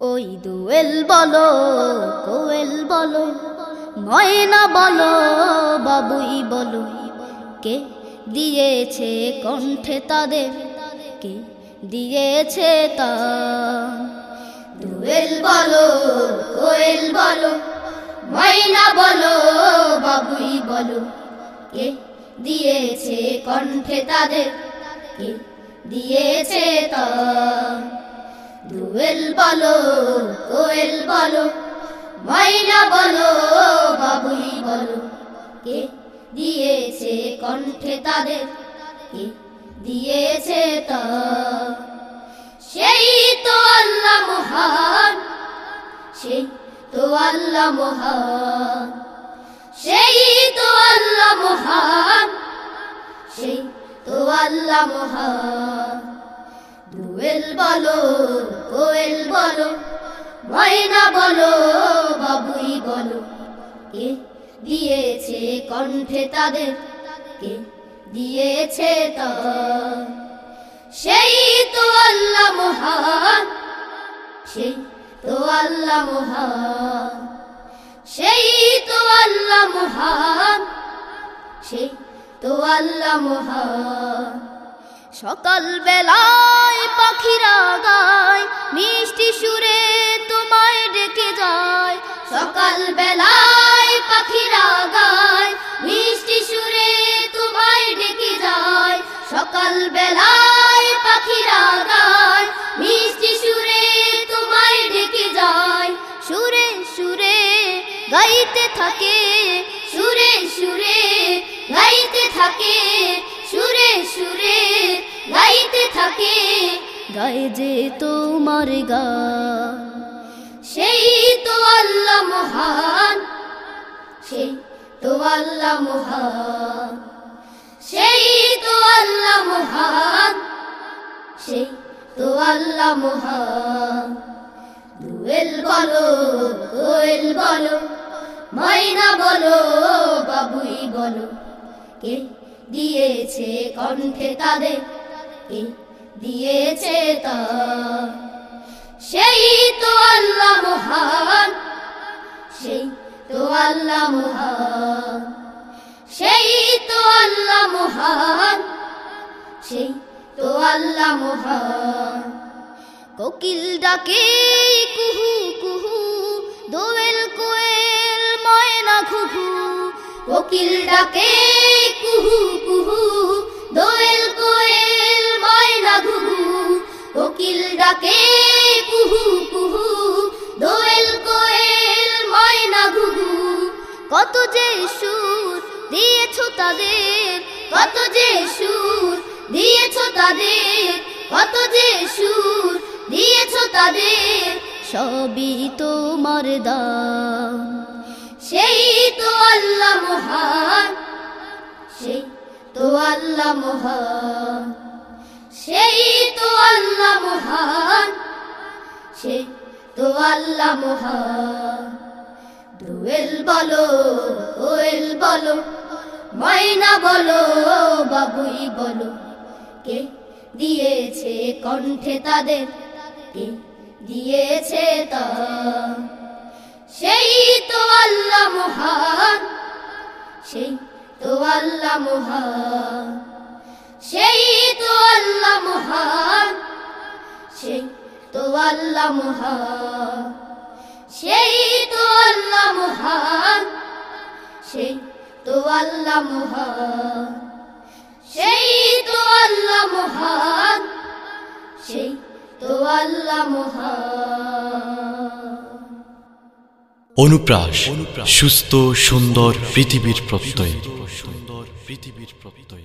ওই দুয়েল বলো, কোয়েল বলো, ময়না বলো, বাবুই বলো, কে দিয়েছে কণ্ঠে তাদের, কে দিয়েছে তা? দুয়েল বলো, কোয়েল বলো, ময়না বলো, বাবুই বলো, কে দিয়েছে কণ্ঠে তাদের, কে দিয়েছে তা? দুয়েল বলো, কোয়েল বলো, ময়না বলো, বাবুই বলো, কে দিয়েছে কণ্ঠে তাদের, কে দিয়েছে তা সেই তো আল্লাহ মহান, সেই তো আল্লাহ মহান, সেই তো আল্লাহ মহান, সেই তো আল্লাহ মহান। দুয়েল বলো, কোয়েল বলো, ময়না বলো, বাবুই বলো, কে দিয়েছে কণ্ঠে তাদের, কে দিয়েছে তা সেই তো আল্লাহ মহান সেই তো আল্লাহ মহান সেই তো আল্লাহ মহান সেই তো আল্লাহ মহান সকাল বেলায় পাখিরা গায়, মিষ্টি সুরে তোমায় ডেকে যায়। সকাল বেলায় পাখিরা গায়, মিষ্টি সুরে তোমায় ডেকে যায়। সকাল বেলায় পাখিরা গায়, মিষ্টি সুরে তোমায় ডেকে যায়। সুরে সুরে গাইতে থাকে, সুরে সুরে গাইতে থাকে। সুরে সুরে গাইতে থাকে। গায়ে যে তোমার গান সেই তো আল্লাহ মহান। সেই তো আল্লাহ মহান। সেই তো আল্লাহ মহান। সেই তো আল্লাহ মহান। দুয়েল বলো কোয়েল বলো ময়না বলো, বাবুই বলো, কে দিয়েছে কণ্ঠে তাদের দিয়েছে তা? সেই তো আল্লাহ মহান, সেই তো আল্লাহ মহান, সেই তো আল্লাহ মহান, সেই তো আল্লাহ মহান। কোকিল ডাকে, কুহু কুহু, দোয়েল কোয়েল, ময়না ঘুঘু। কোকিল ডাকে কুহু কুহু, দোয়েল কোয়েল, ময়না ঘুঘু, কোকিল ডাকে কুহু কুহু, দোয়েল কোয়েল, ময়না ঘুঘু। কত যে সুর দিয়েছ তাদের, কত যে সুর দিয়েছ তাদের, কত যে সুর দিয়েছ তাদের, সবই তোমার দান। সেই তো আল্লাহ মহান তো সেই তো সেই তো আল্লাহ মহান। দুয়েল বলো, কোয়েল বলো, ময়না বলো, বাবুই বলো, কে দিয়েছে কণ্ঠে তাদের, কে দিয়েছে তা? সেই তো আল্লাহ মহান, সেই তো মহান সেই তো মহান সেই তো মহান সেই তো মহান সেই তো মহান অনুপ্রাস সুস্থ সুন্দর পৃথিবীর প্রত্যয়। সুন্দর পৃথিবীর প্রত্যয়